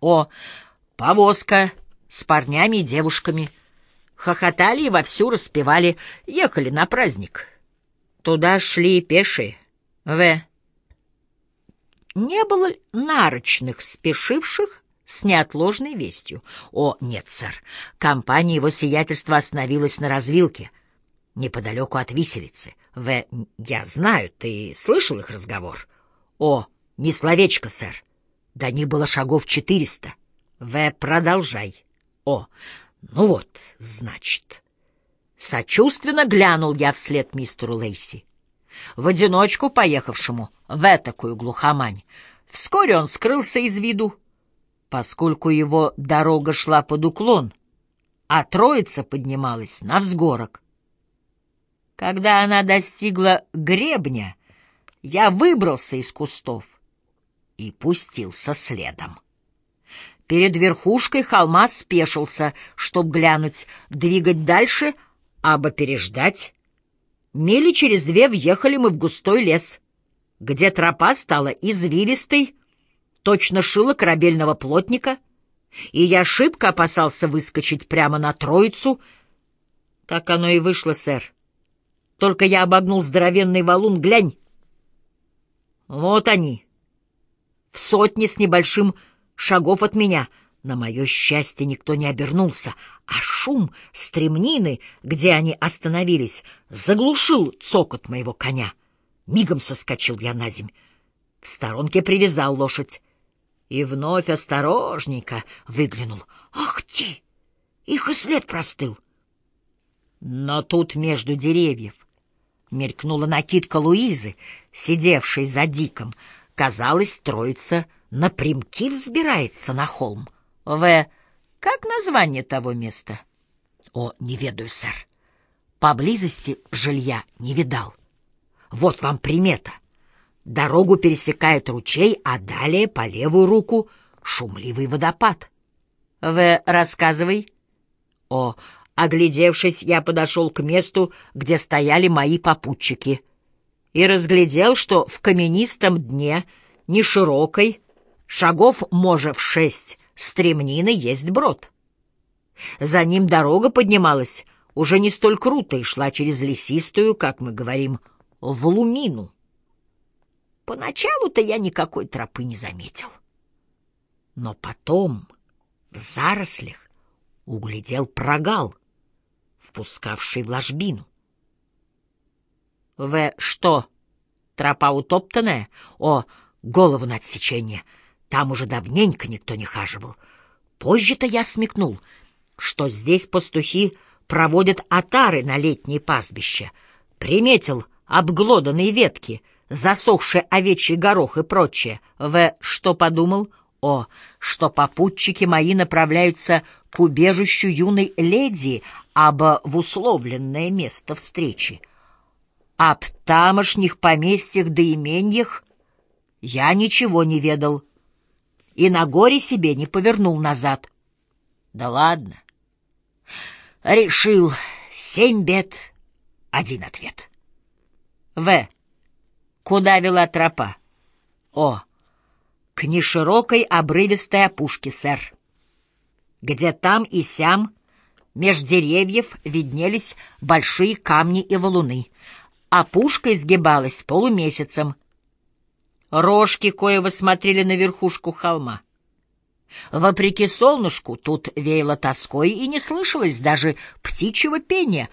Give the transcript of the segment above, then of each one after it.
О, повозка с парнями и девушками. Хохотали и вовсю распевали, ехали на праздник. Туда шли пешие. В. Не было нарочных, спешивших с неотложной вестью. О, нет, сэр, компания его сиятельства остановилась на развилке, неподалеку от виселицы. В. Я знаю, ты слышал их разговор? О, не словечко, сэр. До них было шагов четыреста. В. Продолжай. О, ну вот, значит. Сочувственно глянул я вслед мистеру Лейси. В одиночку поехавшему в этакую глухомань. Вскоре он скрылся из виду, поскольку его дорога шла под уклон, а троица поднималась на взгорок. Когда она достигла гребня, я выбрался из кустов и пустился следом. Перед верхушкой холма спешился, чтоб глянуть, двигать дальше, або переждать. Мили через две въехали мы в густой лес, где тропа стала извилистой, точно шило корабельного плотника, и я шибко опасался выскочить прямо на троицу. Так оно и вышло, сэр. Только я обогнул здоровенный валун, глянь. Вот они, в сотне с небольшим шагов от меня. На мое счастье никто не обернулся, а шум стремнины, где они остановились, заглушил цокот моего коня. Мигом соскочил я на земь. В сторонке привязал лошадь. И вновь осторожненько выглянул. Ах ты! Их и след простыл. Но тут между деревьев мелькнула накидка Луизы, сидевшей за диком. Казалось, троица — напрямки взбирается на холм. В. Как название того места? О, не ведаю, сэр. Поблизости жилья не видал. Вот вам примета. Дорогу пересекает ручей, а далее по левую руку шумливый водопад. В. Рассказывай. О, оглядевшись, я подошел к месту, где стояли мои попутчики, и разглядел, что в каменистом дне, не широкой, Шагов, може, в шесть стремнины есть брод. За ним дорога поднималась уже не столь круто и шла через лесистую, как мы говорим, в лумину. Поначалу-то я никакой тропы не заметил. Но потом в зарослях углядел прогал, впускавший в ложбину. — В что, тропа утоптанная? О, голову на отсечение! — там уже давненько никто не хаживал. Позже-то я смекнул, что здесь пастухи проводят отары на летние пастбища. Приметил обглоданные ветки, засохший овечий горох и прочее. В. Что подумал? О, что попутчики мои направляются к убежищу юной леди, або в условленное место встречи. Об тамошних поместьях да именьях я ничего не ведал и на горе себе не повернул назад. Да ладно. Решил семь бед, один ответ. В. Куда вела тропа? О. К неширокой обрывистой опушке, сэр. Где там и сям меж деревьев виднелись большие камни и валуны. Опушка изгибалась полумесяцем, Рожки коего смотрели на верхушку холма. Вопреки солнышку тут веяло тоской и не слышалось даже птичьего пения,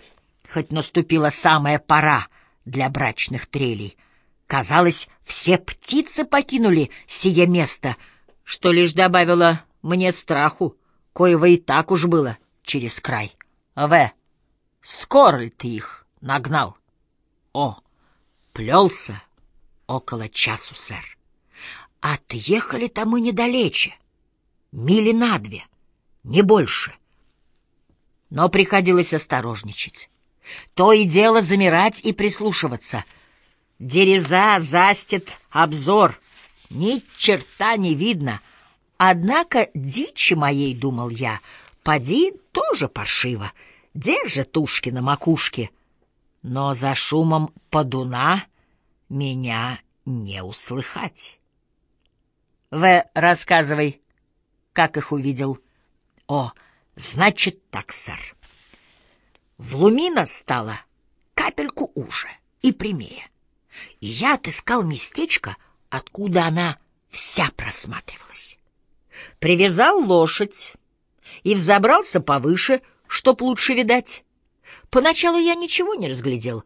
хоть наступила самая пора для брачных трелей. Казалось, все птицы покинули сие место, что лишь добавило мне страху, коего и так уж было через край. В. Скоро ли ты их нагнал? О, плелся Около часу, сэр. Отъехали-то мы недалече. Мили на две, не больше. Но приходилось осторожничать. То и дело замирать и прислушиваться. Дереза застит обзор. Ни черта не видно. Однако дичи моей, думал я, поди тоже паршиво. Держит ушки на макушке. Но за шумом подуна меня не услыхать. В. Рассказывай. как их увидел. О, значит так, сэр. Влумина стала капельку уже и прямее. И я отыскал местечко, откуда она вся просматривалась. Привязал лошадь и взобрался повыше, чтоб лучше видать. Поначалу я ничего не разглядел,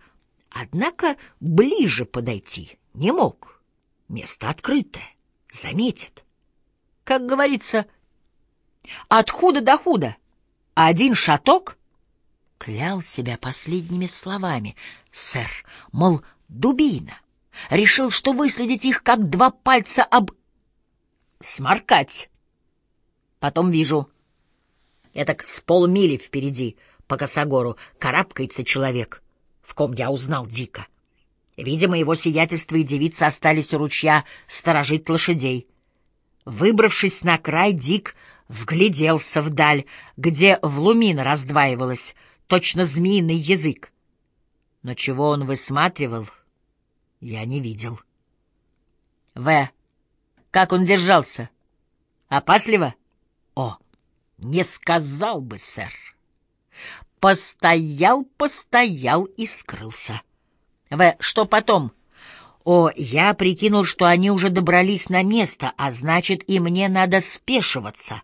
однако ближе подойти не мог. Место открытое, заметит. Как говорится, от худа до худа. Один шаток клял себя последними словами. Сэр, мол, дубина. Решил, что выследить их, как два пальца об... Сморкать. Потом вижу. Это с полмили впереди, по косогору, карабкается человек, в ком я узнал дико. Видимо, его сиятельство и девица остались у ручья сторожить лошадей. Выбравшись на край, Дик вгляделся вдаль, где влумина раздваивалась, точно змеиный язык. Но чего он высматривал, я не видел. В. Как он держался? Опасливо? О, не сказал бы, сэр. Постоял, постоял и скрылся. В. Что потом? О, я прикинул, что они уже добрались на место, а значит, и мне надо спешиваться,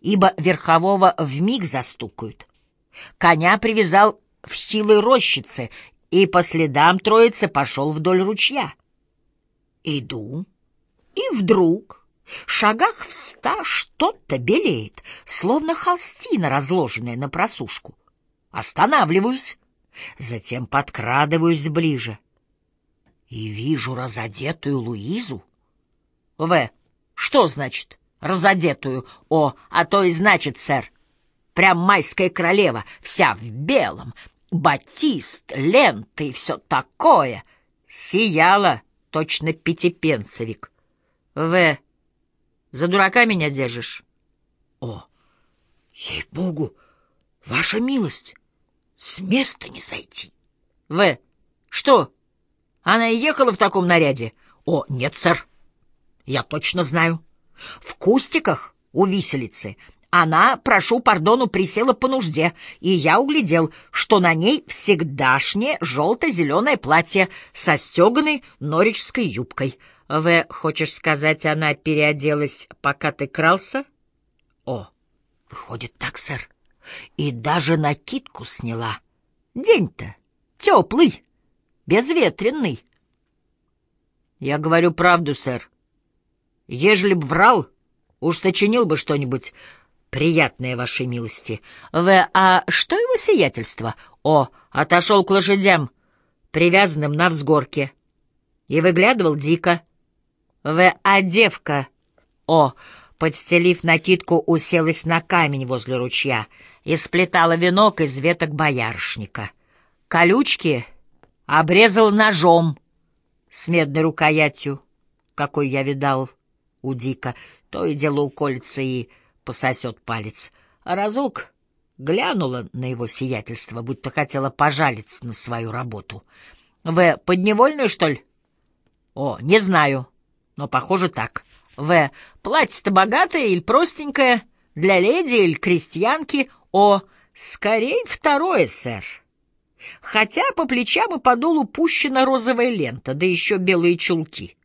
ибо верхового вмиг застукают. Коня привязал в щилы рощицы и по следам троицы пошел вдоль ручья. Иду, и вдруг, шагах в ста, что-то белеет, словно холстина, разложенная на просушку. Останавливаюсь, затем подкрадываюсь ближе и вижу разодетую Луизу. В. Что значит разодетую? О, а то и значит, сэр. Прям майская королева, вся в белом, батист, ленты и все такое. Сияла точно пятипенцевик. В. За дурака меня держишь? О, ей-богу, ваша милость, с места не сойти. В. Что? Она и ехала в таком наряде? О, нет, сэр. Я точно знаю. В кустиках у виселицы она, прошу пардону, присела по нужде, и я углядел, что на ней всегдашнее желто-зеленое платье со стеганой норичской юбкой. В, хочешь сказать, она переоделась, пока ты крался? О, выходит так, сэр. И даже накидку сняла. День-то теплый безветренный. Я говорю правду, сэр. Ежели б врал, уж сочинил бы что-нибудь приятное вашей милости. В. А что его сиятельство? О, отошел к лошадям, привязанным на взгорке, и выглядывал дико. В. А девка? О, подстелив накидку, уселась на камень возле ручья и сплетала венок из веток боярышника. Колючки обрезал ножом с медной рукоятью, какой я видал у Дика, то и дело уколется и пососет палец. А разок глянула на его сиятельство, будто хотела пожалиться на свою работу. В. Подневольную, что ли? О, не знаю, но похоже так. В. Платье-то богатое или простенькое, для леди или крестьянки? О, скорей второе, сэр хотя по плечам и по долу пущена розовая лента, да еще белые чулки.